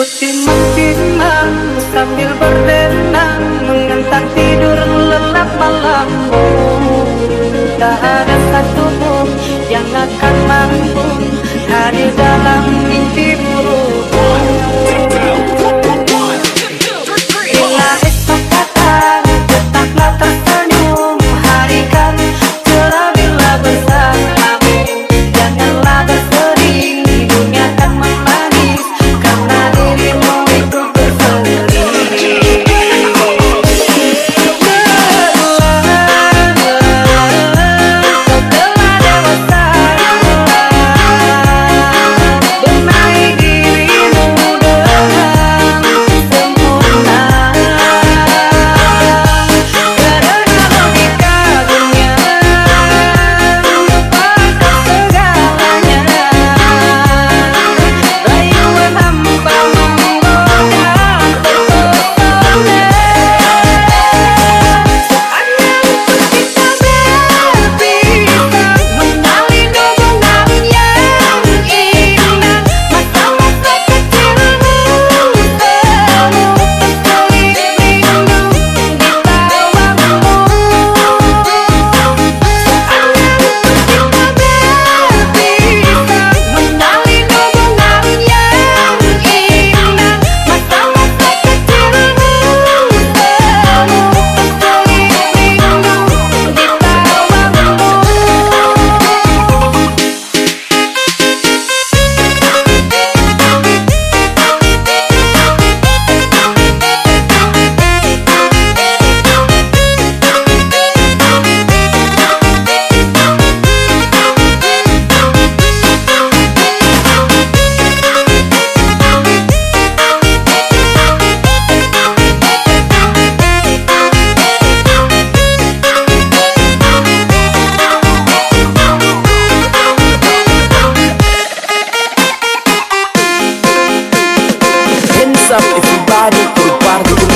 Kucimang-cimang sambil berdenang Mengenang tidur lelap malammu. Tak ada satu pun yang akan mampu hadir Margot